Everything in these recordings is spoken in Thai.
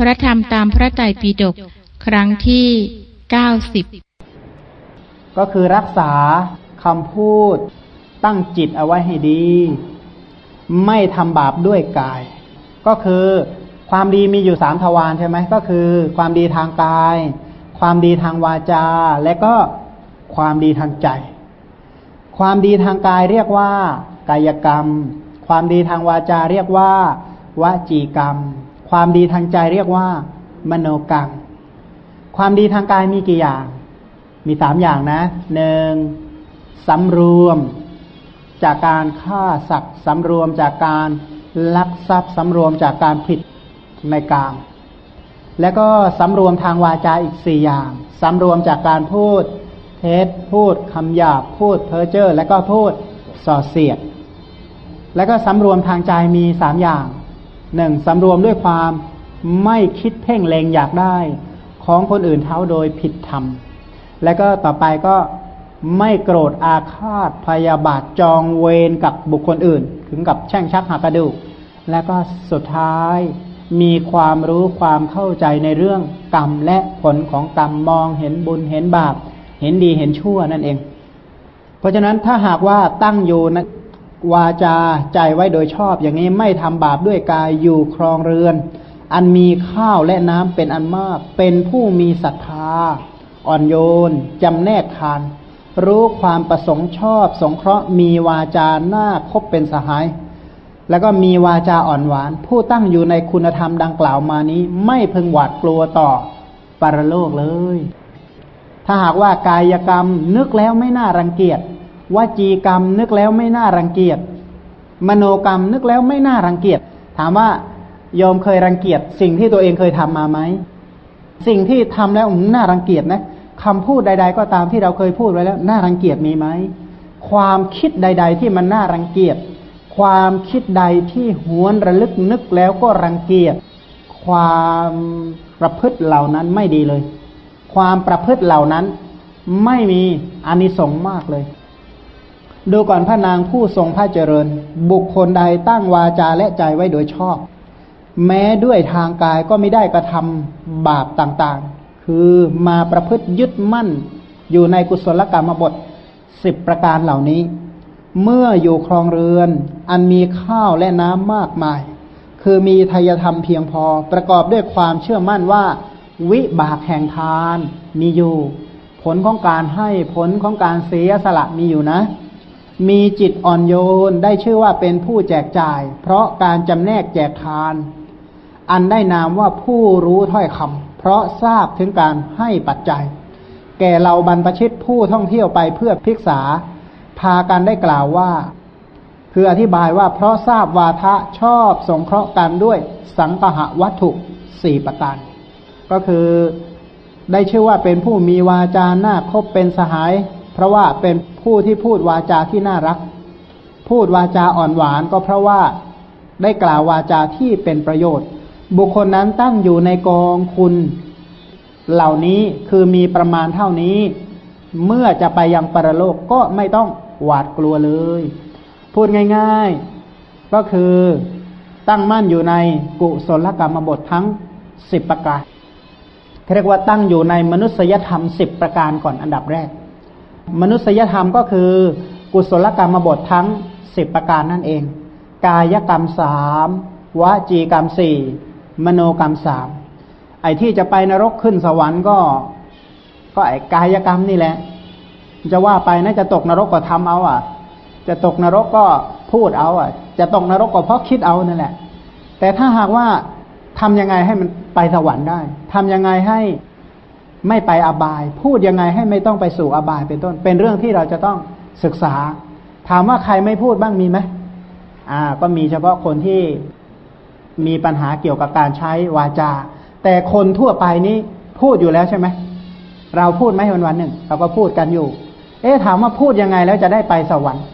พระธรรมตามพระไตรปิฎกครั้งที่เก้าสิบก็คือรักษาคำพูดตั้งจิตเอาไว้ให้ดี ไม่ทำบาปด้วยกาย ก็คือความดีมีอยู่สามทวารใช่ไหมก็คือ ความดีทางกาย ความดีทางวาจา และก็ความดีทางใจ ความดีทางกายเรียกว่า กายกรรม ความดีทางวาจาเรียกว่าวาจีกรรม ความดีทางใจเรียกว่า มโนกรรม ความดีทางกายมีกี่อย่าง มีสามอย่างนะหนึ่งสำรวมจากการฆ่าสัตว์สำรวมจากการลักทรัพย์สำรวมจากการผิดในกาม แล้วก็สำรวมทางวาจาอีกสี่อย่างสำรวมจากการพูดเท็จพูดคำหยาบพูดเพ้อเจ้อและก็พูดส่อเสียด แล้วก็สำรวมทางใจมีสามอย่าง หนึ่งสำรวมด้วยความไม่คิดเพ่งเลงอยากได้ ของคนอื่นเท้าโดยผิดธรรม แล้วก็ต่อไปก็ไม่โกรธอาฆาตพยาบาทจองเวรกับบุคคลอื่น ถึงกับแช่งชักหักกระดูก และก็สุดท้ายมีความรู้ความเข้าใจในเรื่องกรรมและผลของกรรมมองเห็นบุญเห็นบาป เห็นดีเห็นชั่วนั่นเอง เพราะฉะนั้นถ้าหากว่าตั้งอยู่น วาจาใจไว้โดยชอบ อย่างนี้ไม่ทำบาปด้วยกายอยู่ครองเรือน อันมีข้าวและน้ำเป็นอันมาก เป็นผู้มีศรัทธา อ่อนโยนจำแนกทาน รู้ความประสงค์ชอบ สงเคราะห์มีวาจาหน้าคบเป็นสหาย แล้วก็มีวาจาอ่อนหวาน ผู้ตั้งอยู่ในคุณธรรมดังกล่าวมานี้ ไม่พึงหวาดกลัวต่อปรโลกเลย ถ้าหากว่ากายกรรมนึกแล้วไม่น่ารังเกียจ วจีกรรมนึกแล้วไม่น่ารังเกียจ มโนกรรมนึกแล้วไม่น่ารังเกียจ ถามว่าโยมเคยรังเกียจ สิ่งที่ตัวเองเคยทำมาไหม สิ่งที่ทำแล้วน่ารังเกียจนะคำพูดใด ๆ ก็ตามที่เราเคยพูดไว้แล้ว น่ารังเกียจมีไหม ความคิดใด ๆ ที่มันน่ารังเกียจ ความคิดใดที่หวนระลึกนึกแล้วก็รังเกียจ ความประพฤติเหล่านั้นไม่ดีเลย ความประพฤติเหล่านั้นไม่มีอานิสงส์มากเลย ดูก่อนพระนางผู้ทรงพระเจริญ บุคคลใดตั้งวาจาและใจไว้โดยชอบ แม้ด้วยทางกายก็ไม่ได้กระทำบาปต่างๆ คือมาประพฤติยึดมั่นอยู่ในกุศลกรรมบทสิบประการเหล่านี้ เมื่ออยู่ครองเรือน อันมีข้าวและน้ำมากมาย คือมีทายธรรมเพียงพอประกอบด้วยความเชื่อมั่นว่า วิบากแห่งทานมีอยู่ ผลของการให้ผลของการเสียสละมีอยู่นะ มีจิตอ่อนโยนได้ชื่อว่าเป็นผู้แจกจ่าย เพราะการจำแนกแจกทาน อันได้นามว่าผู้รู้ถ้อยคำเพราะทราบถึงการให้ปัจจัย แก่เราบรรพชิตผู้ท่องเที่ยวไปเพื่อพิกษา พากันได้กล่าวว่า คืออธิบายว่าเพราะทราบวาทะชอบสงเคราะห์กันด้วยสังหะวัตถุสี่ประการก็คือได้ชื่อว่าเป็นผู้มีวาจาหน้าคบเป็นสหาย เพราะว่าเป็นผู้ที่พูดวาจาที่น่ารัก พูดวาจาอ่อนหวานก็เพราะว่าได้กล่าววาจาที่เป็นประโยชน์ บุคคลนั้นตั้งอยู่ในกองคุณเหล่านี้คือมีประมาณเท่านี้ เมื่อจะไปยังปรโลกก็ไม่ต้องหวาดกลัวเลย พูดง่ายๆ ก็คือตั้งมั่นอยู่ในกุศลกรรมบททั้งสิบประการเรียกว่าตั้งอยู่ในมนุษยธรรมสิบประการก่อนอันดับแรก มนุษยธรรมก็คือกุศลกรรมบททั้งสิบประการนั่นเอง กายกรรมสามวจีกรรมสี่มโนกรรมสามไอ้ที่จะไปนรกขึ้นสวรรค์ก็ ก็ไอ้กายกรรมนี่แหละ จะว่าไปนะจะตกนรกก็ทำเอา อะ จะตกนรกก็พูดเอา อะ จะตกนรกก็เพราะคิดเอานั่นแหละ แต่ถ้าหากว่าทำยังไงให้มันไปสวรรค์ได้ทำยังไงให้ ไม่ไปอบาย พูดยังไงให้ไม่ต้องไปสู่อบายเป็นต้น เป็นเรื่องที่เราจะต้องศึกษา ถามว่าใครไม่พูดบ้างมีไหมอ่า ก็มีเฉพาะคนที่มีปัญหาเกี่ยวกับการใช้วาจา แต่คนทั่วไปนี้พูดอยู่แล้วใช่ไหมเราพูดไหมวันวันหนึ่งเราก็พูดกันอยู่ เอ๊ะถามว่าพูดยังไงแล้วจะได้ไปสวรรค์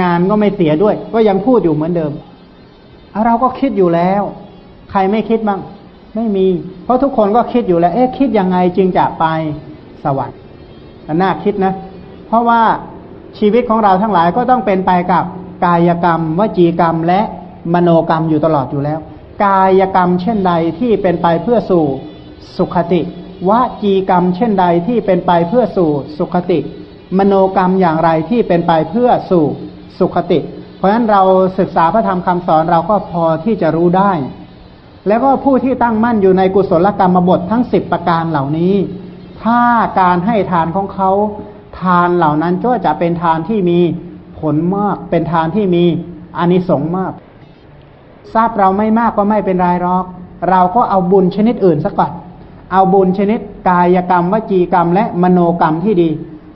งานก็ไม่เสียด้วย ก็ยังพูดอยู่เหมือนเดิมเราก็คิดอยู่แล้ว ใครไม่คิดบ้าง ไม่มี เพราะทุกคนก็คิดอยู่แล้ว เอ๊ะคิดยังไงจึงจะไปสวรรค์น่าคิดนะ เพราะว่าชีวิตของเราทั้งหลายก็ต้องเป็นไปกับกายกรรม วจีกรรม และมโนกรรมอยู่ตลอดอยู่แล้ว กายกรรมเช่นใดที่เป็นไปเพื่อสู่สุขติวจีกรรม เช่นใดที่เป็นไปเพื่อสู่สุขติ มโนกรรมอย่างไรที่เป็นไปเพื่อสู่สุขติ เพราะฉะนั้นเราศึกษาพระธรรมคำสอนเราก็พอที่จะรู้ได้ แล้วก็ผู้ที่ตั้งมั่นอยู่ในกุศลกรรมบททั้งสิบประการเหล่านี้ ถ้าการให้ทานของเขาทานเหล่านั้นก็จะเป็นทานที่มีผลมาก เป็นทานที่มีอานิสงส์มาก ทราบเราไม่มากก็ไม่เป็นไรหรอก เราก็เอาบุญชนิดอื่นสักก่อน เอาบุญชนิดกายกรรมวจีกรรม และมโนกรรมที่ดี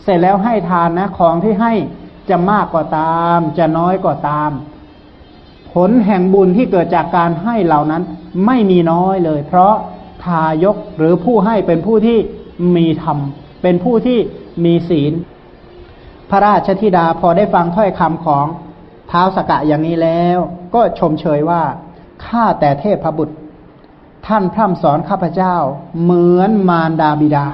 เสร็จแล้วให้ทานนะของที่ให้จะมากก็าตาม จะน้อยก็าตาม ผลแห่งบุญที่เกิดจากการให้เหล่านั้น ไม่มีน้อยเลย เพราะทายกหรือผู้ให้เป็นผู้ที่มีธรรม เป็นผู้ที่มีศีล พระราชธิดาพอได้ฟังถ้อยคำของเท้าสกะอย่างนี้แล้ว ก็ชมเชยว่าข้าแต่เทพบุตร ท่านพร่ำสอนข้าพเจ้า เหมือนมารดาบิดา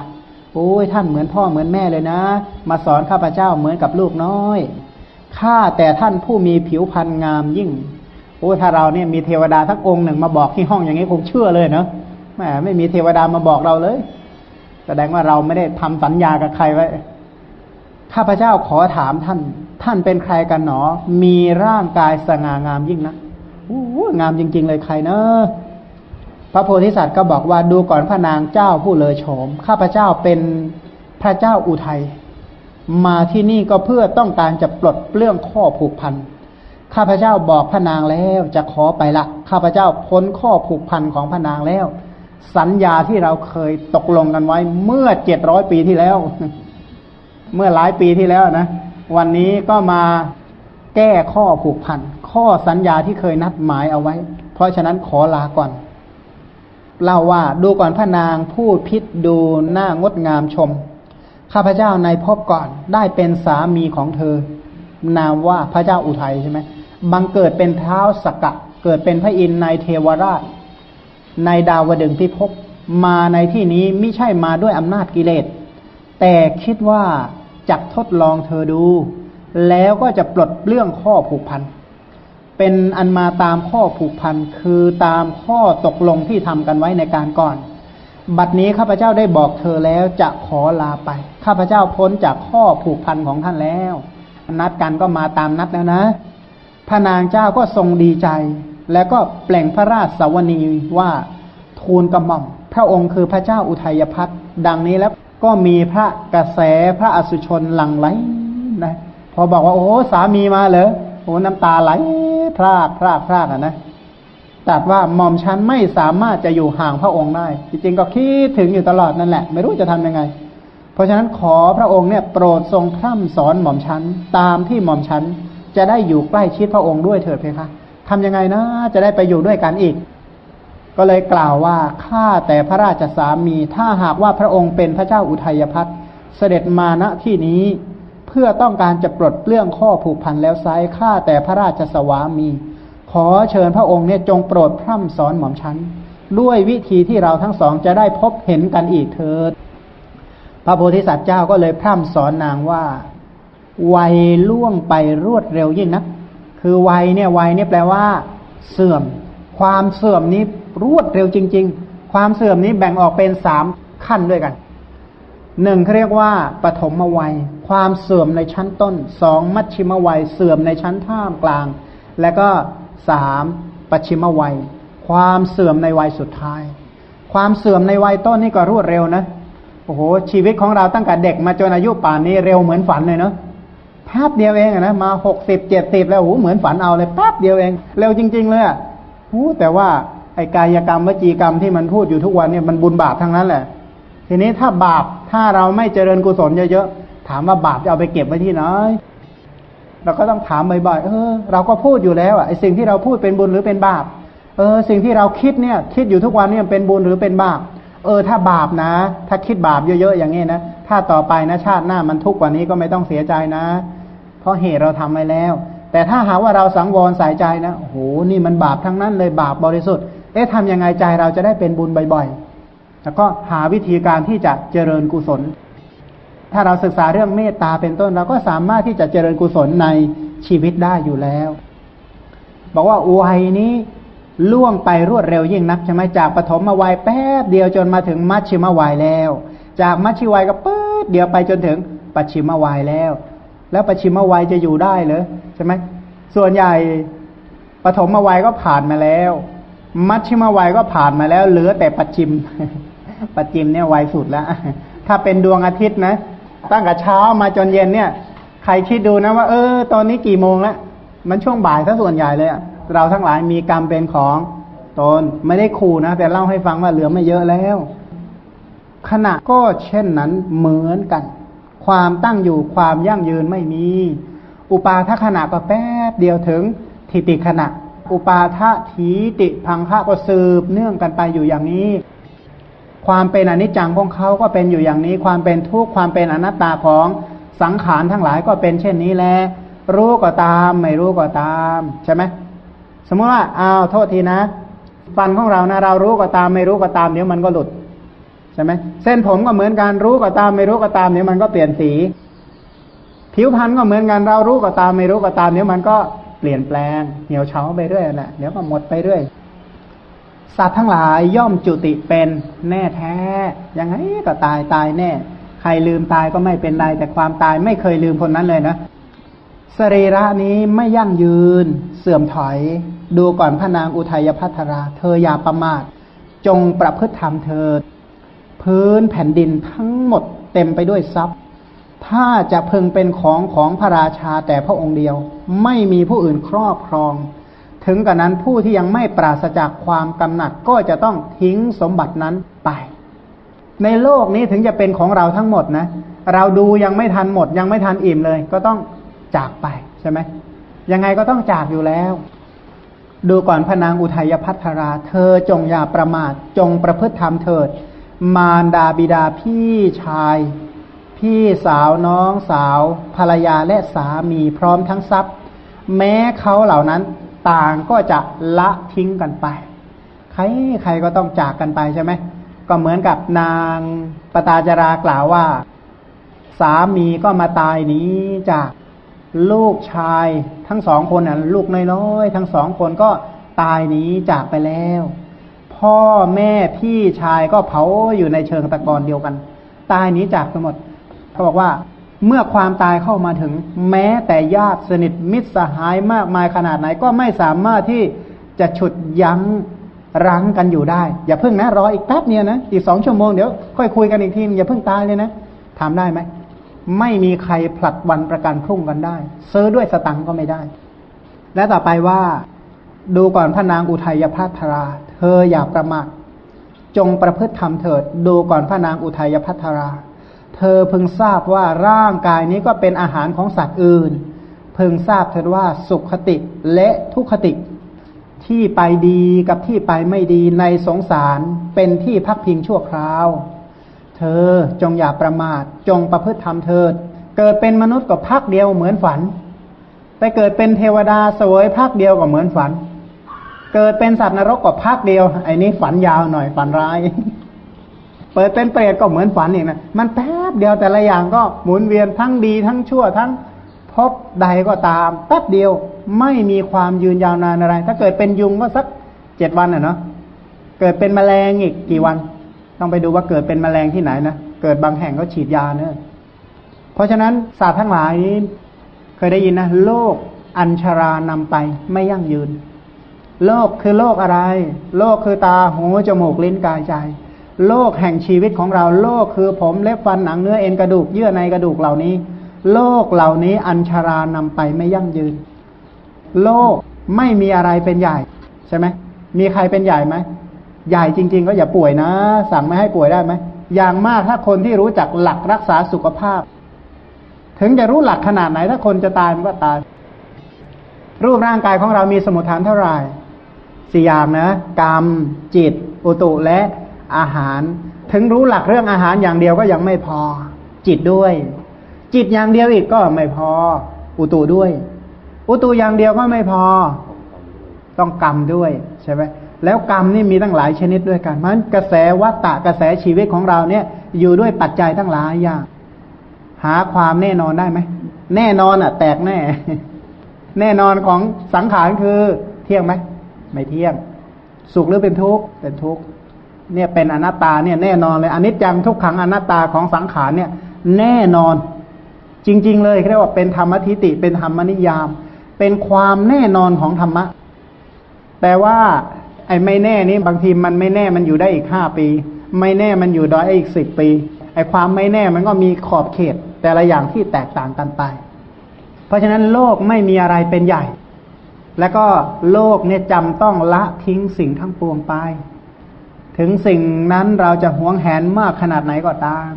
โอ้ยท่านเหมือนพ่อเหมือนแม่เลยนะ มาสอนข้าพเจ้าเหมือนกับลูกน้อยข้าแต่ท่านผู้มีผิวพรรณงามยิ่ง อ้ถ้าเราเนี่ยมีเทวดาทั้งองค์หนึ่งมาบอกที่ห้องอย่างนี้คงเชื่อเลยเนาะแหมไม่มีเทวดามาบอกเราเลย แสดงว่าเราไม่ได้ทำสัญญากับใครไว้ ข้าพเจ้าขอถามท่าน ท่านเป็นใครกันหนอ มีร่างกายสง่างามยิ่งนะโอ้งามจริง ๆ เลยใครเนอะพระโพธิสัตว์ก็บอกว่าดูก่อนพระนางเจ้าผู้เลอโฉม ข้าพเจ้าเป็นพระเจ้าอุทัยมาที่นี่ก็เพื่อต้องการจะปลดเปลื้องข้อผูกพัน ข้าพเจ้าบอกพระนางแล้วจะขอไปละข้าพเจ้าพ้นข้อผูกพันของพระนางแล้ว สัญญาที่เราเคยตกลงกันไว้เมื่อเจ็ดร้อยปีที่แล้ว เมื่อหลายปีที่แล้วนะวันนี้ก็มาแก้ข้อผูกพันข้อสัญญาที่เคยนัดหมายเอาไว้ เพราะฉะนั้นขอลาก่อนเล่าว่าดูก่อนพระนางผู้พิษดูหน้างดงามชม ข้าพเจ้าในพบก่อนได้เป็นสามีของเธอ นามว่าพระเจ้าอุทัยใช่ไหม บังเกิดเป็นเท้าสกกะเกิดเป็นพระอินทร์ในเทวราช ในดาวดึงพิภพมาในที่นี้ไม่ใช่มาด้วยอำนาจกิเลส แต่คิดว่าจักทดลองเธอดู แล้วก็จะปลดเรื่องข้อผูกพัน เป็นอันมาตามข้อผูกพัน คือตามข้อตกลงที่ทำกันไว้ในการก่อน บัดนี้ข้าพเจ้าได้บอกเธอแล้วจะขอลาไป ข้าพเจ้าพ้นจากข้อผูกพันของท่านแล้ว นัดกันก็มาตามนัดแล้วนะ พระนางเจ้าก็ทรงดีใจ แล้วก็แปลงพระราชสวนีว่าทูลกระหม่อม พระองค์คือพระเจ้าอุทัยพัฒดังนี้แล้วก็มีพระกระแสพระอสุชนหลั่งไหลนะ พอบอกว่าโอ้สามีมาเหรอโอ้น้ำตาไหลพรากพรากพรากอะนะตัดว่าหม่อมชันไม่สามารถจะอยู่ห่างพระองค์ได้ จริงๆก็คิดถึงอยู่ตลอดนั่นแหละ ไม่รู้จะทํำยังไง เพราะฉะนั้นขอพระองค์เนี่ยโปรดทรงพร่ำสอนหม่อมชันตามที่หม่อมชัน จะได้อยู่ใกล้ชิดพระองค์ด้วยเถิดเพคะทำยังไงนะ จะได้ไปอยู่ด้วยกันอีก ก็เลยกล่าวว่าข้าแต่พระราชสามี ถ้าหากว่าพระองค์เป็นพระเจ้าอุทัยพัฒเสด็จมาณที่นี้เพื่อต้องการจะปลดเปลื้องข้อผูกพันแล้วไซข้าแต่พระราชสวามี ขอเชิญพระองค์เนี่ยจงโปรดพร่ำสอนหม่อมฉันด้วยวิธีที่เราทั้งสองจะได้พบเห็นกันอีกเถิด พระโพธิสัตว์เจ้าก็เลยพร่ำสอนนางว่า วัยล่วงไปรวดเร็วยิ่งนักคือวัยเนี่ยวัยเนี่ยแปลว่า เสื่อม ความเสื่อมนี้รวดเร็วจริง ๆ ความเสื่อมนี้แบ่งออกเป็นสามขั้นด้วยกันหนึ่งเขาเรียกว่าปฐมวัย ความเสื่อมในชั้นต้นสองมัชชิมวัย เสื่อมในชั้นท่ามกลาง และก็สามปัชิมวัย ความเสื่อมในวัยสุดท้าย ความเสื่อมในวัยต้นนี่ก็รวดเร็วนะโอ้โหชีวิตของเราตั้งแต่เด็กมาจนอายุป่านนี้เร็วเหมือนฝันเลยเนาะ ป๊บเดียวเองนะมาหกสิบเจ็ดสิบแล้วโอ้เหมือนฝันเอาเลยแป๊บเดียวเอง เร็วจริง ๆ เลยอะโอ้แต่ว่าไอ้กายกรรมวจีกรรมที่มันพูดอยู่ทุกวันเนี่ยมันบุญบาปทั้งนั้นแหละ ทีนี้ถ้าบาปถ้าเราไม่เจริญกุศลเยอะๆถามว่าบาปจะเอาไปเก็บไว้ที่ไหนเราก็ต้องถามบ่อยๆเออ เราก็พูดอยู่แล้วอะไอสิ่งที่เราพูดเป็นบุญหรือเป็นบาป เออ สิ่งที่เราคิดเนี่ย คิดอยู่ทุกวันเนี่ยเป็นบุญหรือเป็นบาป เออ ถ้าบาปนะ ถ้าคิดบาปเยอะๆอย่างนี้นะถ้าต่อไปนะชาติหน้ามันทุกข์กว่านี้ก็ไม่ต้องเสียใจนะ เพราะเหตุเราทำไปแล้ว แต่ถ้าหาว่าเราสังวรใส่ใจนะโอ้โหนี่มันบาปทั้งนั้นเลยบาปบริสุทธิ์เอ๊ะทำยังไงใจเราจะได้เป็นบุญบ่อยๆ แล้วก็หาวิธีการที่จะเจริญกุศล ถ้าเราศึกษาเรื่องเมตตาเป็นต้น เราก็สามารถที่จะเจริญกุศลในชีวิตได้อยู่แล้ว บอกว่าวัยนี้ล่วงไปรวดเร็วยิ่งนักใช่ไหมจากปฐมวัยแป๊บเดียวจนมาถึงมัชชิมวัยแล้ว จากมัชชิวัยก็ป๊บเดียวไปจนถึงปัจฉิมวัยแล้ว แล้วปัจฉิมวัยจะอยู่ได้เหรอใช่ไหมส่วนใหญ่ปฐมวัยก็ผ่านมาแล้ว มัชชิมวัยก็ผ่านมาแล้ว เหลือแต่ปัจฉิมปัจฉิมเนี่ยวัยสุดแล้ว ถ้าเป็นดวงอาทิตย์นะ ตั้งแต่เช้ามาจนเย็นเนี่ย ใครคิดดูนะว่า เออ ตอนนี้กี่โมงแล้ว มันช่วงบ่ายซะส่วนใหญ่เลยเราทั้งหลายมีกรรมเป็นของตนไม่ได้ขู่นะ แต่เล่าให้ฟังว่าเหลือไม่เยอะแล้ว ขณะก็เช่นนั้นเหมือนกัน ความตั้งอยู่ความยั่งยืนไม่มี อุปาทขณะก็แป๊บเดียวถึงทิติขณะ อุปาทะทีติพังคะก็สืบเนื่องกันไปอยู่อย่างนี้ ความเป็นอนิจจังของเขาก็เป็นอยู่อย่างนี้ ความเป็นทุกข์ความเป็นอนัตตาของสังขารทั้งหลายก็เป็นเช่นนี้แหละรู้ก็ตาม ไม่รู้ก็ตามใช่ไหมสมมติว่าอ้าวโทษทีนะ ฟันของเรานะเรารู้ก็ตาม ไม่รู้ก็ตามเดี๋ยวมันก็หลุด ใช่ไหมเส้นผมก็เหมือนกันรู้ก็ตาม ไม่รู้ก็ตามเดี๋ยมันก็เปลี่ยนสี ผิวพรรณก็เหมือนกันเรารู้ก็ตาม ไม่รู้ก็ตามเดี๋ยมันก็เปลี่ยนแปลง เหี่ยวเฉาไปเรื่อยแหละเดี๋ยวก็หมดไปเรื่อยสัตว์ทั้งหลายย่อมจุติเป็นแน่แท้ยังไงก็ตายตายแน่ ใครลืมตายก็ไม่เป็นไรแต่ความตายไม่เคยลืมคนนั้นเลยนะสรีระนี้ไม่ยั่งยืน เสื่อมถอย ดูก่อนพระนางอุทัยพัทรา เธออย่าประมาท จงประพฤติธรรมเธอ พื้นแผ่นดินทั้งหมดเต็มไปด้วยทรัพย์ ถ้าจะพึงเป็นของของพระราชาแต่พระองค์เดียว ไม่มีผู้อื่นครอบครอง ถึงกระนั้นผู้ที่ยังไม่ปราศจากความกำหนัดก็จะต้องทิ้งสมบัตินั้นไป ในโลกนี้ถึงจะเป็นของเราทั้งหมดนะ เราดูยังไม่ทันหมด ยังไม่ทันอิ่มเลย ก็ต้องจากไปใช่ไหมยังไงก็ต้องจากอยู่แล้วดูก่อนพนางอุทัยพัทรา เธอจงอย่าประมาท จงประพฤติธรรมเถิด มารดาบิดาพี่ชาย พี่สาวน้องสาว ภรรยาและสามีพร้อมทั้งทรัพย์ แม้เขาเหล่านั้นต่างก็จะละทิ้งกันไป ใครใครก็ต้องจากกันไปใช่ไหมก็เหมือนกับนางปตาจารากล่าวว่า สามีก็มาตายนี้จากลูกชายทั้งสองคนน่ะลูกน้อยๆทั้งสองคนก็ตายหนีจากไปแล้ว พ่อแม่พี่ชายก็เผาอยู่ในเชิงตะกอนเดียวกัน ตายหนีจากไปหมดเขาบอกว่าเมื่อความตายเข้ามาถึง แม้แต่ญาติสนิทมิตรสหายมากมายขนาดไหน ก็ไม่สามารถที่จะฉุดยั้งรั้งกันอยู่ได้ อย่าเพิ่งนะรออีกแป๊บเนี่ยนะอีกสองชั่วโมงเดี๋ยวค่อยคุยกันอีกทีอย่าเพิ่งตายเลยนะทำได้ไหมไม่มีใครผลัดวันประกันพรุ่งกันได้ ซื้อด้วยสตังก็ไม่ได้ และต่อไปว่า ดูก่อนพระนางอุทัยภาทรา เธออย่าประมาทจงประพฤติธรรมเถิด ดูก่อนพระนางอุทัยพัทรา เธอพึงทราบว่าร่างกายนี้ก็เป็นอาหารของสัตว์อื่น พึงทราบเถิดว่าสุขคติและทุกขติ ที่ไปดีกับที่ไปไม่ดีในสงสารเป็นที่พักพิงชั่วคราว เธอจงอย่าประมาท จงประพฤติธรรมเถิด เกิดเป็นมนุษย์ก็พักเดียวเหมือนฝัน ไปเกิดเป็นเทวดาสวยพักเดียวก็เหมือนฝัน เกิดเป็นสัตว์นรกก็พักเดียวไอ้นี้ฝันยาวหน่อยฝันร้าย เปิดเป็นเปรตก็เหมือนฝันอีกนะมันแป๊บเดียวแต่ละอย่างก็หมุนเวียนทั้งดีทั้งชั่วทั้งพบใดก็ตามแป๊บเดียวไม่มีความยืนยาวนานอะไร ถ้าเกิดเป็นยุงก็สักเจ็ดวันอะเนาะเกิดเป็นแมลงอีกกี่วัน ต้องไปดูว่าเกิดเป็นแมลงที่ไหนนะเกิดบางแห่งก็ฉีดยาเนอะเพราะฉะนั้นศาสตร์ทั้งหลายนี้เคยได้ยินนะโลกอัญชารานำไปไม่ยั่งยืน โลกคือโลกอะไร โลกคือตาหูจมูกลิ้นกายใจ โลกแห่งชีวิตของเรา โลกคือผมเล็บฟันหนังเนื้อเอ็นกระดูกเยื่อในกระดูกเหล่านี้ โลกเหล่านี้อัญชารานำไปไม่ยั่งยืน โลกไม่มีอะไรเป็นใหญ่ ใช่ไหมมีใครเป็นใหญ่ไหมใหญ่จริง ๆ ก็อย่าป่วยนะ สั่งไม่ให้ป่วยได้ไหมอย่างมากถ้าคนที่รู้จักหลักรักษาสุขภาพ ถึงจะรู้หลักขนาดไหนถ้าคนจะตายมันก็ตาย รูปร่างกายของเรามีสมุทฐานเท่าไหร่ สี่อย่างนะ กรรม จิต อุตุและอาหาร ถึงรู้หลักเรื่องอาหารอย่างเดียวก็ยังไม่พอ จิตด้วย จิตอย่างเดียวอีกก็ไม่พอ อุตุด้วย อุตุอย่างเดียวก็ไม่พอ ต้องกรรมด้วยใช่ไหมแล้วกรรมนี่มีตั้งหลายชนิดด้วยกันมันกระแสวัตตะกระแสชีวิตของเราเนี่ย อยู่ด้วยปัจจัยทั้งหลายอย่าง หาความแน่นอนได้ไหมแน่นอนอะ แตกแน่ แน่นอนของสังขารคือเที่ยงไหม ไม่เที่ยง สุขหรือเป็นทุกข์เป็นทุกข์เนี่ยเป็นอนัตตาเนี่ยแน่นอนเลยอนิจจังทุกขังอนัตตาของสังขารเนี่ย แน่นอน จริง ๆ เลยเรียกว่าเป็นธรรมทิฏฐิเป็นธรรมนิยาม เป็นความแน่นอนของธรรมะ แต่ว่าไอ้ไม่แน่นี้บางทีมันไม่แน่มันอยู่ได้อีกห้าปี ไม่แน่มันอยู่ได้อีกสิบปีไอ้ความไม่แน่มันก็มีขอบเขต แต่ละอย่างที่แตกต่างกันไป เพราะฉะนั้นโลกไม่มีอะไรเป็นใหญ่ แล้วก็โลกเนี่ยจำต้องละทิ้งสิ่งทั้งปวงไป ถึงสิ่งนั้นเราจะหวงแหนมากขนาดไหนก็ตาม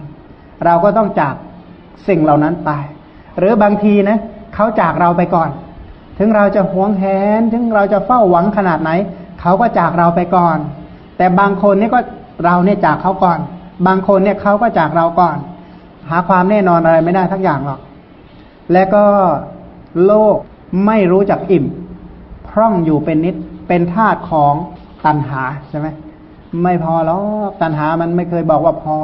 เราก็ต้องจากสิ่งเหล่านั้นไป หรือบางทีนะเขาจากเราไปก่อน ถึงเราจะหวงแหน ถึงเราจะเฝ้าหวังขนาดไหน เขาก็จากเราไปก่อน แต่บางคนเนี่ยก็เราเนี่ยจากเขาก่อน บางคนเนี่ยเขาก็จากเราก่อน หาความแน่นอนอะไรไม่ได้ทั้งอย่างหรอก และก็โลกไม่รู้จักอิ่ม พร่องอยู่เป็นนิดเป็นธาตุของตัณหาใช่ไหมไม่พอแล้วตัณหามันไม่เคยบอกว่าพอ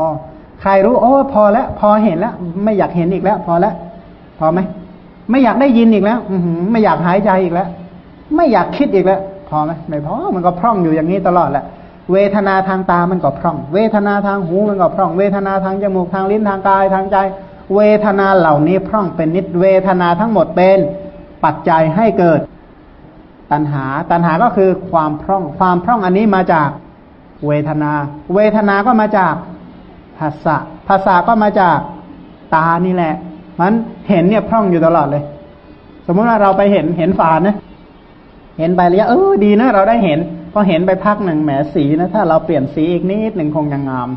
ใครรู้โอ้พอแล้วพอเห็นแล้ว ไม่อยากเห็นอีกแล้ว พอแล้วพอไหมไม่อยากได้ยินอีกแล้ว อืไม่อยากหายใจอีกแล้ว ไม่อยากคิดอีกแล้ว พอไหมไม่พอมันก็พร่องอยู่อย่างนี้ตลอดแหละเวทนาทางตามันก็พร่อง เวทนาทางหูมันก็พร่อง เวทนาทางจมูกทางลิ้นทางกายทางใจ เวทนาเหล่านี้พร่องเป็นนิด เวทนาทั้งหมดเป็นปัจจัยให้เกิด ตัณหา ตัณหาก็คือความพร่อง ความพร่องอันนี้มาจากเวทนา เวทนาก็มาจากภาษาภาษาก็มาจากตานี่แหละ มันเห็นเนี่ยพร่องอยู่ตลอดเลย สมมติว่าเราไปเห็นเห็นฝานะเห็นไประยเออดีนะเราได้เห็น พอเห็นไปพักหนึ่งแหมสีนะ ถ้าเราเปลี่ยนสีอีกนิดหนึ่งคงยังงาม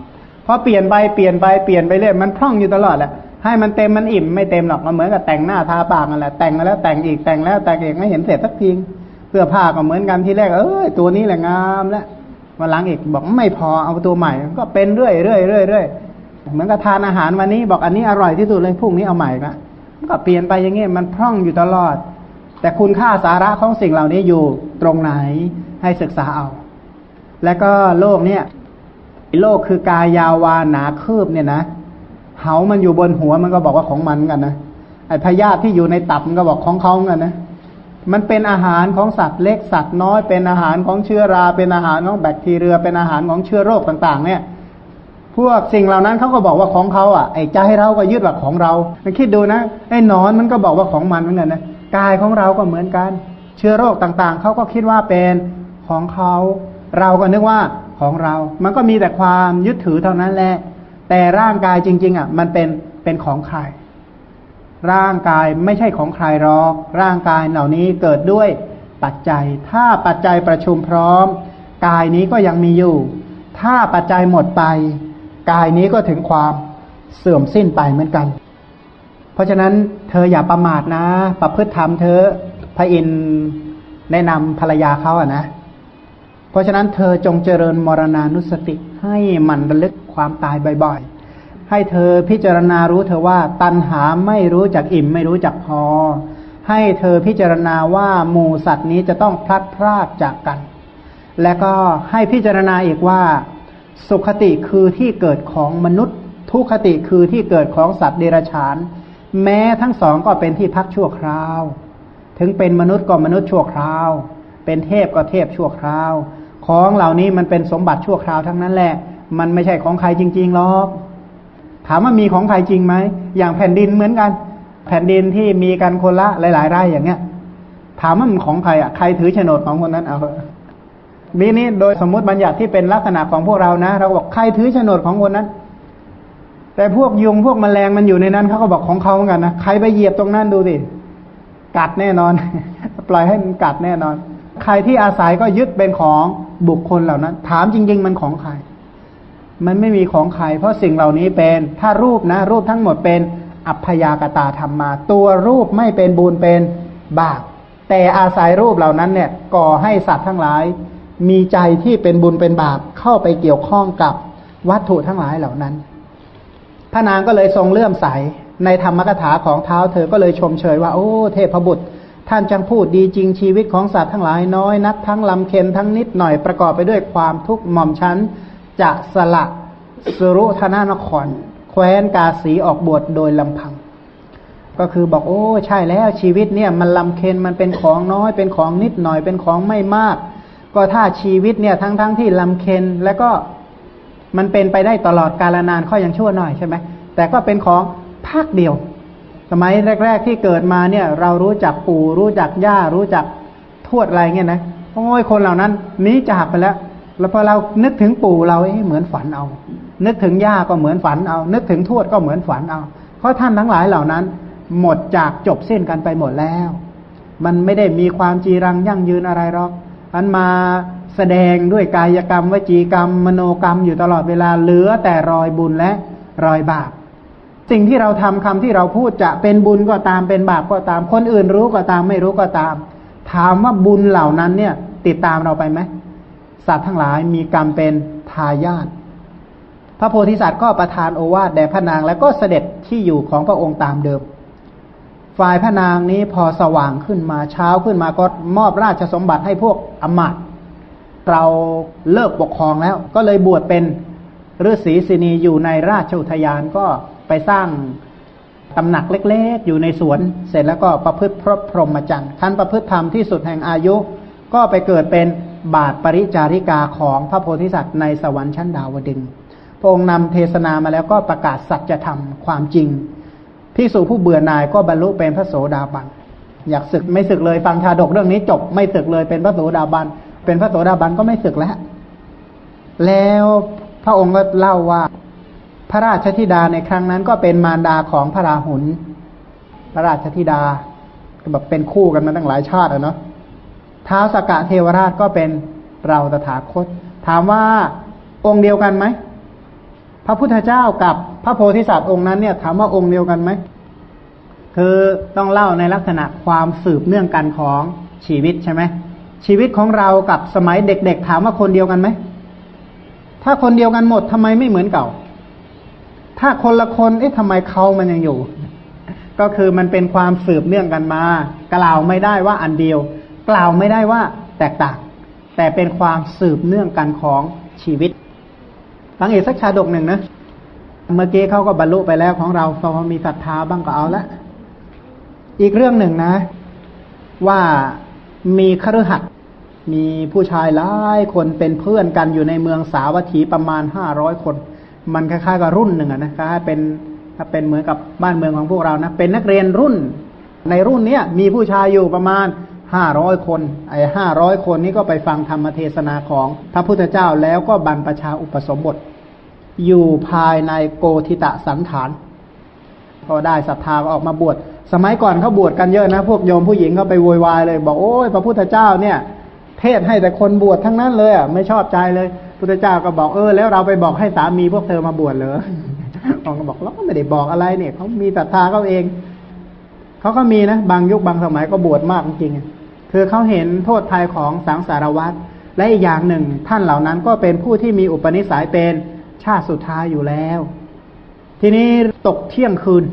พอเปลี่ยนไปเปลี่ยนไปเปลี่ยนไปเรื่อยมันพร่องอยู่ตลอดแหละให้มันเต็มมันอิ่มไม่เต็มหรอกมันเหมือนกับแต่งหน้าทาปากนั่นแหละแต่งแล้วแต่งอีกแต่งแล้วแต่งอีกไม่เห็นเสร็จสักที เสื้อผ้าก็เหมือนกันที่แรกเออตัวนี้แหละงามแล้วมาล้างอีกบอกไม่พอเอาตัวใหม่ ก็เป็นเรื่อยเรื่อยเรื่อยเรื่อยเหมือนกับทานอาหารวันนี้ บอกอันนี้อร่อยที่สุดเลยพรุ่งนี้เอาใหม่ละก็เปลี่ยนไปอย่างเงี้ยมันพร่องอยู่ตลอด แต่คุณค่าสาระของสิ่งเหล่านี้อยู่ตรงไหนให้ศึกษาเอา แล้วก็โลกเนี่ยโลกคือกายาวาหนาคืบเนี่ยนะเหามันอยู่บนหัวมันก็บอกว่าของมันกันนะไอพยาธิที่อยู่ในตับมันก็บอกของเขากันนะ มันเป็นอาหารของสัตว์เล็กสัตว์น้อย เป็นอาหารของเชื้อรา เป็นอาหารของแบคทีเรีย เป็นอาหารของเชื้อโรคต่างๆ เนี่ย พวกสิ่งเหล่านั้นเขาก็บอกว่าของเขาอะไอ้ใจเราก็ยึดว่าของเราคิดดูนะไอ้นอนมันก็บอกว่าของมันเหมือนกันนะกายของเราก็เหมือนกัน เชื้อโรคต่างๆเขาก็คิดว่าเป็นของเขาเราก็นึกว่าของเรา มันก็มีแต่ความยึดถือเท่านั้นแหละแต่ร่างกายจริง ๆอะมันเป็นเป็นของใคร ร่างกายไม่ใช่ของใครหรอก ร่างกายเหล่านี้เกิดด้วยปัจจัย ถ้าปัจจัยประชุมพร้อม กายนี้ก็ยังมีอยู่ ถ้าปัจจัยหมดไป กายนี้ก็ถึงความเสื่อมสิ้นไปเหมือนกัน เพราะฉะนั้นเธออย่าประมาทนะ ประพฤติธรรมเธอพระอินแนะนำภรรยาเขาอะนะ เพราะฉะนั้นเธอจงเจริญมรณานุสติให้มันระลึกความตายบ่อยๆ ให้เธอพิจารณารู้เธอว่าตัณหาไม่รู้จักอิ่มไม่รู้จักพอ ให้เธอพิจารณาว่าหมูสัตว์นี้จะต้องพลัดพรากจากกัน และก็ให้พิจารณาอีกว่า สุขติคือที่เกิดของมนุษย์ ทุคติคือที่เกิดของสัตว์เดรัจฉาน แม้ทั้งสองก็เป็นที่พักชั่วคราว ถึงเป็นมนุษย์ก็มนุษย์ชั่วคราว เป็นเทพก็เทพชั่วคราว ของเหล่านี้มันเป็นสมบัติชั่วคราวทั้งนั้นแหละ มันไม่ใช่ของใครจริงๆหรอก ถามว่ามีของใครจริงไหม อย่างแผ่นดินเหมือนกัน แผ่นดินที่มีกันคนละหลายๆไร่อย่างเงี้ย ถามว่ามันของใครอะ ใครถือโฉนดของคนนั้นเอาบีนี้โดยสมมติบัญญัติที่เป็นลักษณะของพวกเรานะ เราบอกใครถือโฉนดของคนนั้น แต่พวกยุงพวกแมลงมันอยู่ในนั้นเขาก็บอกของเขาเหมือนกันนะ ใครไปเหยียบตรงนั้นดูสิ กัดแน่นอน ปล่อยให้มันกัดแน่นอน ใครที่อาศัยก็ยึดเป็นของบุคคลเหล่านั้น ถามจริง ๆ มันของใคร มันไม่มีของใครเพราะสิ่งเหล่านี้เป็นถ้ารูปนะ รูปทั้งหมดเป็นอัพยากตาธรรมมา ตัวรูปไม่เป็นบุญเป็นบาปแต่อาศัยรูปเหล่านั้นเนี่ยก่อให้สัตว์ทั้งหลาย มีใจที่เป็นบุญเป็นบาปเข้าไปเกี่ยวข้องกับวัตถุทั้งหลายเหล่านั้น พระนางก็เลยทรงเลื่อมใสในธรรมกถาของเท้าเธอก็เลยชมเชยว่า โอ้เทพบุตร ท่านจังพูดดีจริงชีวิตของสัตว์ทั้งหลายน้อยนักทั้งลำเค็นทั้งนิดหน่อยประกอบไปด้วยความทุกข์หม่อมชั้น จะสละสุรุธนานคร แคว้นกาสีออกบวชโดยลำพัง ก็คือบอกโอ้ใช่แล้วชีวิตเนี่ย มันลำเค็นมันเป็นของน้อย เป็นของนิดหน่อยเป็นของไม่มาก ก็ถ้าชีวิตเนี่ยทั้งๆทที่ลำเค็นแล้วก็มันเป็นไปได้ตลอดกาลนานข้อยังชั่วหน่อยใช่ไหมแต่ก็เป็นของภาคเดียว สมัยแรก ๆ ที่เกิดมาเนี่ย เรารู้จักปู่รู้จักย่ารู้จักทวดอะไรเงี้ยนะโอ้ยคนเหล่านั้นหนีจากไปแล้ว แล้วพอเรานึกถึงปู่เราเอ๊ะเหมือนฝันเอา นึกถึงย่าก็เหมือนฝันเอา นึกถึงทวดก็เหมือนฝันเอา เพราะท่านทั้งหลายเหล่านั้น หมดจากจบสิ้นกันไปหมดแล้ว มันไม่ได้มีความจีรังยั่งยืนอะไรหรอกอันมาแสดงด้วยกายกรรมวจีกรรม มโนกรรมอยู่ตลอดเวลาเหลือแต่รอยบุญและรอยบาปสิ่งที่เราทำคำที่เราพูดจะเป็นบุญก็ตามเป็นบาปก็ตาม คนอื่นรู้ก็ตามไม่รู้ก็ตาม ถามว่าบุญเหล่านั้นเนี่ย ติดตามเราไปไหม สัตว์ทั้งหลายมีกรรมเป็นทายาทพระโพธิสัตว์ก็ประทานโอวาทแด่พระนางแล้วก็เสด็จที่อยู่ของพระองค์ตามเดิม ฝ่ายพระนางนี้พอสว่างขึ้นมาเช้าขึ้นมาก็มอบราชสมบัติให้พวกอมาตเราเลิกปกครองแล้ว ก็เลยบวชเป็นฤาษีสินีอยู่ในราชอุทยานก็ไปสร้างตำหนักเล็กๆ อยู่ในสวน เสร็จแล้วก็ประพฤติพรพรหมจรรย์ขั้นประพฤติธรรมที่สุดแห่งอายุ ก็ไปเกิดเป็น บาทปริจาริกาของพระโพธิสัตว์ในสวรรค์ชั้นดาวดึงพระองค์นำเทศนามาแล้วก็ประกาศสัจธรรมความจริงพิสูผู้เบื่อหน่ายก็บรรลุเป็นพระโสดาบัน อยากศึกไม่ศึกเลยฟังชาดกเรื่องนี้จบไม่ศึกเลยเป็นพระโสดาบัน เป็นพระโสดาบันก็ไม่ศึกแล้ว แล้วพระองค์ก็เล่าว่าพระราชธิดาในครั้งนั้นก็เป็นมารดาของพระราหุลพระราชธิดาแบบเป็นคู่กันมาตั้งหลายชาติอะเนาะ ท้าวสกกะเทวราชก็เป็นเราตถาคต ถามว่าองค์เดียวกันไหมพระพุทธเจ้ากับพระโพธิสัตว์องค์นั้นเนี่ยถามว่าองค์เดียวกันไหมคือต้องเล่าในลักษณะความสืบเนื่องกันของชีวิตใช่ไหมชีวิตของเรากับสมัยเด็กๆ ถามว่าคนเดียวกันไหมถ้าคนเดียวกันหมดทำไมไม่เหมือนเก่า ถ้าคนละคนเอ๊ะทำไมเขามันยังอยู่ ก็คือมันเป็นความสืบเนื่องกันมา กล่าวไม่ได้ว่าอันเดียว กล่าวไม่ได้ว่าแตกต่าง แต่เป็นความสืบเนื่องกันของชีวิตฟังอีกสักชาดกหนึ่งนะ เมื่อกี้เขาก็บรรลุไปแล้วของเราพอมีศรัทธาบ้างก็เอาละ อีกเรื่องหนึ่งนะ ว่ามีคฤหัสถ์มีผู้ชายหลายคนเป็นเพื่อนกันอยู่ในเมืองสาวัตถีประมาณห้าร้อยคน มันคล้ายๆกับรุ่นหนึ่งนะคล้ายเป็นถ้าเป็นเหมือนกับบ้านเมืองของพวกเรานะ เป็นนักเรียนรุ่น ในรุ่นเนี้ยมีผู้ชายอยู่ประมาณ ห้าร้อยคนไอ้ห้าร้อยคนนี้ก็ไปฟังธรรมเทศนาของพระพุทธเจ้าแล้วก็บรรพชาอุปสมบท อยู่ภายในโกธิตะสันฐานพอได้ศรัทธาก็ออกมาบวชสมัยก่อนเขาบวชกันเยอะนะ พวกโยมผู้หญิงก็ไปโวยวายเลย บอกโอ้ยพระพุทธเจ้าเนี่ย เทศให้แต่คนบวชทั้งนั้นเลยอะไม่ชอบใจเลยพุทธเจ้าก็บอกเออแล้วเราไปบอกให้สามีพวกเธอมาบวชเลยองก็บอกเราก็ไม่ได้บอกอะไรเนี่ยเขามีศรัทธาเขาเองเขาก็มีนะบางยุคบางสมัยก็บวชมากจริงๆ คือเขาเห็นโทษภัยของสังสารวัฏและอีกอย่างหนึ่ง ท่านเหล่านั้นก็เป็นผู้ที่มีอุปนิสัยเป็นชาติสุดท้ายอยู่แล้ว ทีนี้ตกเที่ยงคืน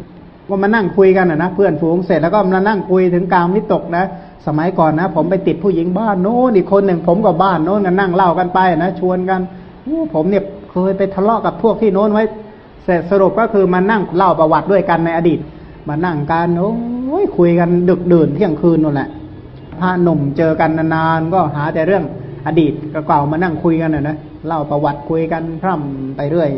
ก็มานั่งคุยกันนะเพื่อนฝูงเสร็จแล้วก็มานั่งคุยถึงกลางวิตกนะสมัยก่อนนะ ผมไปติดผู้หญิงบ้านโน้นอีกคนหนึ่งผมกับบ้านโน้นกันนั่งเล่ากันไปนะชวนกันผมเนี่ยเคยไปทะเลาะกับพวกที่โน้นไว้เสร็จสรุปก็คือมานั่งเล่าประวัติด้วยกันในอดีต มานั่งกันโอ้ยคุยกันดึกดื่นเที่ยงคืนนั่นแหละ ระหนุ่มเจอกันนานๆก็หาแต่เรื่องอดีตก็เก่ามานั่งคุยกันนะนะเล่าประวัติคุยกันพร่ำไปเรื่อย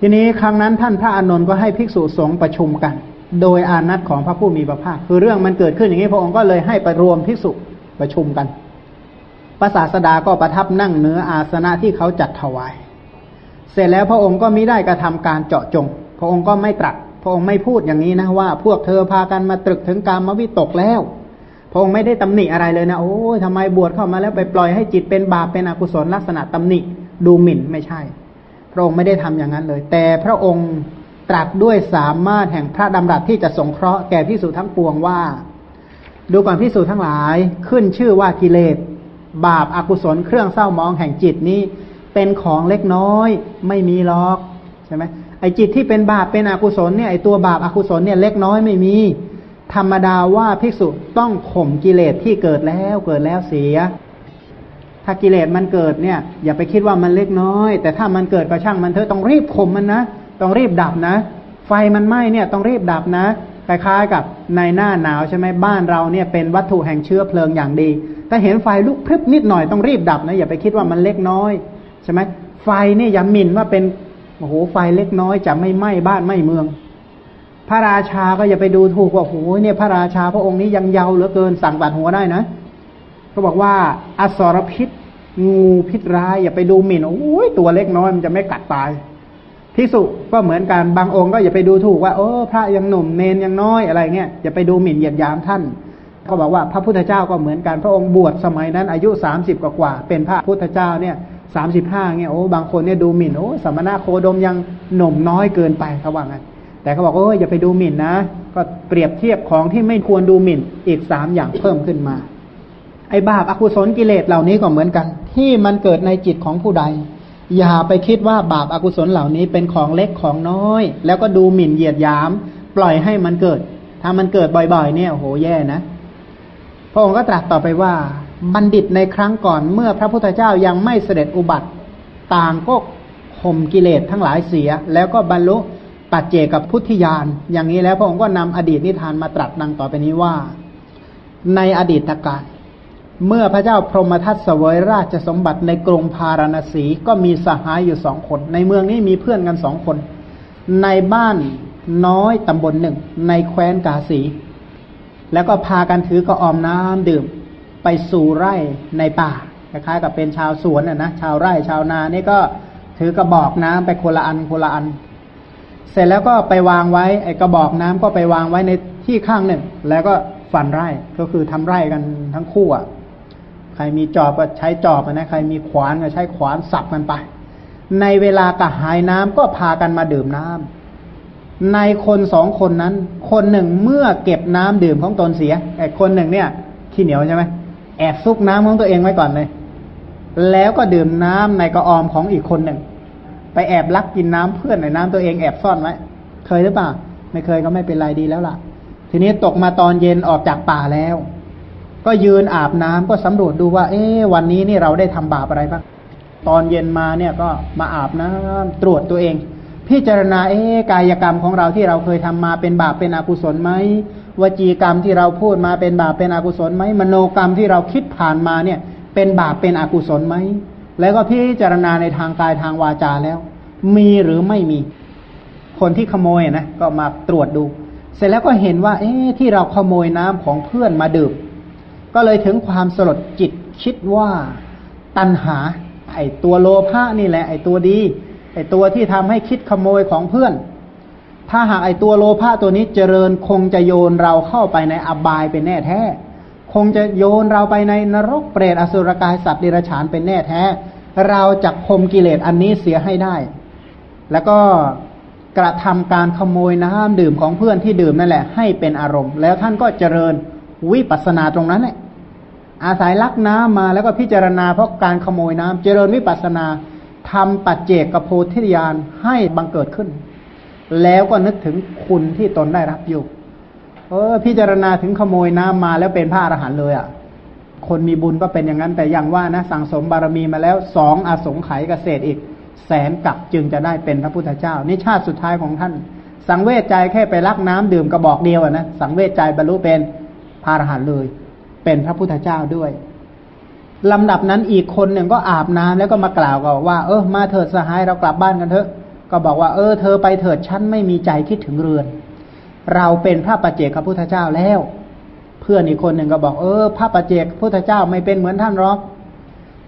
ทีนี้ครั้งนั้นท่านพระอานนท์ก็ให้ภิกษุสงฆ์ประชุมกัน โดยอานัตของพระผู้มีพระภาคคือเรื่องมันเกิดขึ้นอย่างนี้พระองค์ก็เลยให้ไปรวมพิสุประชุมกันพระศาสดาก็ประทับนั่งเนื้ออาสนะที่เขาจัดถวาย เสร็จแล้วพระองค์ก็มิได้กระทำการเจาะจง พระองค์ก็ไม่ตรัสพระองค์ไม่พูดอย่างนี้นะว่า พวกเธอพากันมาตรึกถึงการมวิตกแล้ว พระองค์ไม่ได้ตำหนิอะไรเลยนะโอ้ยทำไมบวชเข้ามาแล้วไปปล่อยให้จิตเป็นบาปเป็นอกุศลลักษณะตำหนิดูหมิ่นไม่ใช่ พระองค์ไม่ได้ทำอย่างนั้นเลย แต่พระองค์ตรัสด้วยสามารถแห่งพระดำรัสที่จะสงเคราะห์แก่พิสูจทั้งปวงว่า ดูก่อนพิสูจทั้งหลายขึ้นชื่อว่ากิเลส บาปอากุศลเครื่องเศร้ามองแห่งจิตนี้ เป็นของเล็กน้อยไม่มีหรอกใช่ไหมไอจิตที่เป็นบาปเป็นอกุศลเนี่ยไอตัวบาปอากุศลเนี่ยเล็กน้อยไม่มี ธรรมดาว่าภิกษุต้องข่มกิเลสที่เกิดแล้วเกิดแล้วเสีย ถ้ากิเลสมันเกิดเนี่ย อย่าไปคิดว่ามันเล็กน้อย แต่ถ้ามันเกิดก็ช่างมันเถอะต้องรีบข่มมันนะต้องรีบดับนะ ไฟมันไหม้เนี่ยต้องรีบดับนะคล้ายๆกับในหน้าหนาวใช่ไหมบ้านเราเนี่ยเป็นวัตถุแห่งเชื้อเพลิงอย่างดีถ้าเห็นไฟลุกพรึบนิดหน่อยต้องรีบดับนะอย่าไปคิดว่ามันเล็กน้อยใช่ไหมไฟเนี่ยอย่าหมิ่นว่าเป็นโอ้โหไฟเล็กน้อยจะไม่ไหม้บ้านไหม้เมือง พระราชาก็อย่าไปดูถูกว่าโอ้โหเนี่ยพระราชาพระองค์นี้ยังเยาว์เหลือเกินสั่งตัดหัวได้นะก็บอกว่าอสรพิษ งูพิษร้าย อย่าไปดูหมิ่นโอ้ยตัวเล็กน้อยมันจะไม่กัดตายพิสุก็เหมือนกันบางองค์ก็อย่าไปดูถูกว่า โอ้ พระยังหนุ่มเนนยังน้อยอะไรเงี้ยอย่าไปดูหมิ่นเหยียดยามท่านก็บอกว่าพระพุทธเจ้าก็เหมือนกันพระองค์บวชสมัยนั้น อายุสามสิบกว่าเป็นพระพุทธเจ้าเนี่ยสามสิบห้าเนี่ยโอ้บางคนเนี่ยดูหมิ่นโอ้สมณะโคดมยังหนุ่มน้อยเกินไปเขาว่างั้น แต่เขาบอกโอ้ยอย่าไปดูหมิ่นนะ ก็เปรียบเทียบของที่ไม่ควรดูหมิ่นอีกสามอย่างเพิ่มขึ้นมา ไอ้บาปอกุศลกิเลสเหล่านี้ก็เหมือนกัน ที่มันเกิดในจิตของผู้ใด อย่าไปคิดว่าบาปอากุศลเหล่านี้เป็นของเล็กของน้อย แล้วก็ดูหมิ่นเหยียดยาม ปล่อยให้มันเกิด ถ้ามันเกิดบ่อยๆ เนี่ยโอ้โหแย่นะพระองค์ก็ตรัสต่อไปว่า บัณฑิตในครั้งก่อนเมื่อพระพุทธเจ้ายังไม่เสด็จอุบัติ ต่างก็ข่มกิเลสทั้งหลายเสีย แล้วก็บรรลุ ปัจเจกับพุทธิยานอย่างนี้แล้วพระองค์ก็นำอดีตนิทานมาตรัสดังต่อไปนี้ว่า ในอดีตกาลเมื่อพระเจ้าพรหมทัตเสวยราชสมบัติในกรุงพาราณสีก็มีสหายอยู่สองคน ในเมืองนี้มีเพื่อนกันสองคน ในบ้านน้อยตำบลหนึ่ง ในแคว้นกาสี แล้วก็พากันถือกระออมน้ำดื่มไปสู่ไร่ในป่าคล้ายๆกับเป็นชาวสวนน่ะนะชาวไร่ชาวนานี่ก็ถือกระบอกน้ำไปคนละอันคนละอัน เสร็จแล้วก็ไปวางไว้ไอ้กระบอกน้ำก็ไปวางไว้ในที่ข้างหนึ่ง แล้วก็ฝันไร่ก็คือทำไร่กันทั้งคู่อะใครมีจอบก็ใช้จอบนะใครมีขวานก็ใช้ขวานสับกันไป ในเวลากระหายน้ำก็พากันมาดื่มน้ำในคนสองคนนั้น คนหนึ่งเมื่อเก็บน้ำดื่มของตนเสียไอ้คนหนึ่งเนี่ยขี้เหนียวใช่ไหมแอบซุกน้ำของตัวเองไว้ก่อนเลย แล้วก็ดื่มน้ำในกระออมของอีกคนหนึ่ง ไปแอบลักกินน้ำเพื่อนในน้ำตัวเองแอบซ่อนไว้เคยหรือเปล่า ไม่เคยก็ไม่เป็นไรดีแล้วล่ะ ทีนี้ตกมาตอนเย็นออกจากป่าแล้ว ก็ยืนอาบน้ำก็สำรวจดูว่า เอ๊วันนี้นี่เราได้ทำบาปอะไรบ้างตอนเย็นมาเนี่ยก็มาอาบน้ำตรวจตัวเอง พิจารณาเอ๊กายกรรมของเราที่เราเคยทำมาเป็นบาปเป็นอกุศลไหมวจีกรรมที่เราพูดมาเป็นบาปเป็นอกุศลไหมมโนกรรมที่เราคิดผ่านมาเนี่ย เป็นบาปเป็นอกุศลไหม แล้วก็พิจารณาในทางกายทางวาจาแล้ว มีหรือไม่มี คนที่ขโมยนะก็มาตรวจดู เสร็จแล้วก็เห็นว่า เอ๊ะที่เราขโมยน้ำของเพื่อนมาดื่มก็เลยถึงความสลดจิตคิดว่าตัณหา ไอ้ตัวโลภะนี่แหละ ไอ้ตัวดี ไอตัวที่ทำให้คิดขโมยของเพื่อน ถ้าหากไอตัวโลภะตัวนี้เจริญคงจะโยนเราเข้าไปในอบายเป็นแน่แท้ คงจะโยนเราไปในนรกเปรตอสุรกายสัตว์ดิรฉานเป็นแน่แท้ เราจะคมกิเลสอันนี้เสียให้ได้ แล้วก็กระทำการขโมยน้ำดื่มของเพื่อนที่ดื่มนั่นแหละให้เป็นอารมณ์ แล้วท่านก็เจริญวิปัสสนาตรงนั้นแหละอาศัยลักน้ำมาแล้วก็พิจารณาเพราะการขโมยน้ำเจริญวิปัสสนาทำปัจเจกกโพธิญาณให้บังเกิดขึ้น แล้วก็นึกถึงคุณที่ตนได้รับอยู่ เออ พิจารณาถึงขโมยน้ำมาแล้วเป็นพระอรหันต์เลยอะ่ะ คนมีบุญก็เป็นอย่างนั้น แต่อย่างว่านะสั่งสมบารมีมาแล้วสองอสงไขยเกษตรอีก แสนกับจึงจะได้เป็นพระพุทธเจ้า นี่ชาติสุดท้ายของท่าน สังเวชใจแค่ไปรักน้ำดื่มกระบอกเดียวนะสังเวชใจบรรลุเป็นพระอรหันต์เลย เป็นพระพุทธเจ้าด้วยลำดับนั้นอีกคนหนึ่งก็อาบน้ำแล้วก็มากล่าวกับว่า เออมาเถิดสหายเรากลับบ้านกันเถอะ ก็บอกว่าเออเธอไปเถิดฉันไม่มีใจคิดถึงเรือน เราเป็นพระปัจเจกพระพุทธเจ้าแล้ว เพื่อนอีกคนหนึ่งก็บอกเออพระปัจเจกพุทธเจ้าไม่เป็นเหมือนท่านหรอก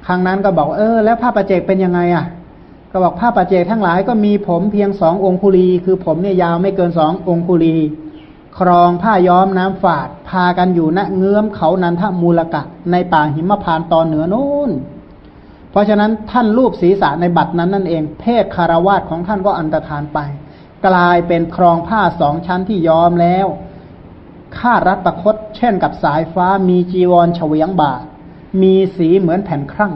ครั้งนั้นก็บอกเออ แล้วพระปัจเจกเป็นยังไงอะ ก็บอกพระปัจเจกทั้งหลายก็มีผมเพียงสององคุลี คือผมเนี่ยยาวไม่เกินสององคุลี ครองผ้าย้อมน้ำฝาด พากันอยู่ณเงื้อมเขานันทมูลกะ ในป่าหิมพานตอนเหนือนู้นเพราะฉะนั้นท่านรูปศีรษะในบัตรนั้นนั่นเอง เพศคารวาสของท่านก็อันตรธานไป กลายเป็นครองผ้าสองชั้นที่ย้อมแล้วค่ารัดประคตเช่นกับสายฟ้ามีจีวรเฉวียงบ่า มีสีเหมือนแผ่นครั่ง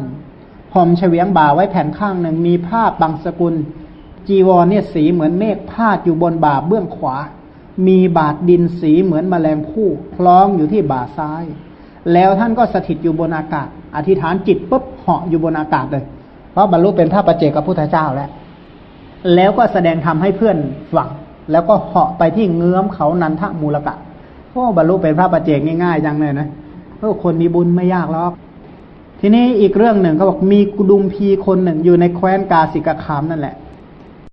ห่มเฉวียงบ่าไว้แผ่นข้างหนึ่งมีผ้าบางสกุล จีวรเนี่ยสีเหมือนเมฆพาดอยู่บนบ่าเบื้องขวา มีบาดดินสีเหมือนมแมลงผู้คล้องอยู่ที่บ่าซ้าย แล้วท่านก็สถิตอยู่บนอากาศ อธิษฐานจิตปุ๊บเหาะอยู่บนอากาศเลย เพราะบรรลุเป็นพระปัจเจกับพุทธเจ้าแล้ว แล้วก็แสดงธรรมให้เพื่อนฟังแล้วก็เหาะไปที่เงื้อมเขานันทมูลกะโอ้บรรลุเป็นพระประเจกง่ายๆจังเลยนะเออคนมีบุญไม่ยากหรอกทีนี้อีกเรื่องหนึ่งเขาบอกมีกุดุมพีคนหนึ่งอยู่ในแคว้นกาสิกขามนั่นแหละ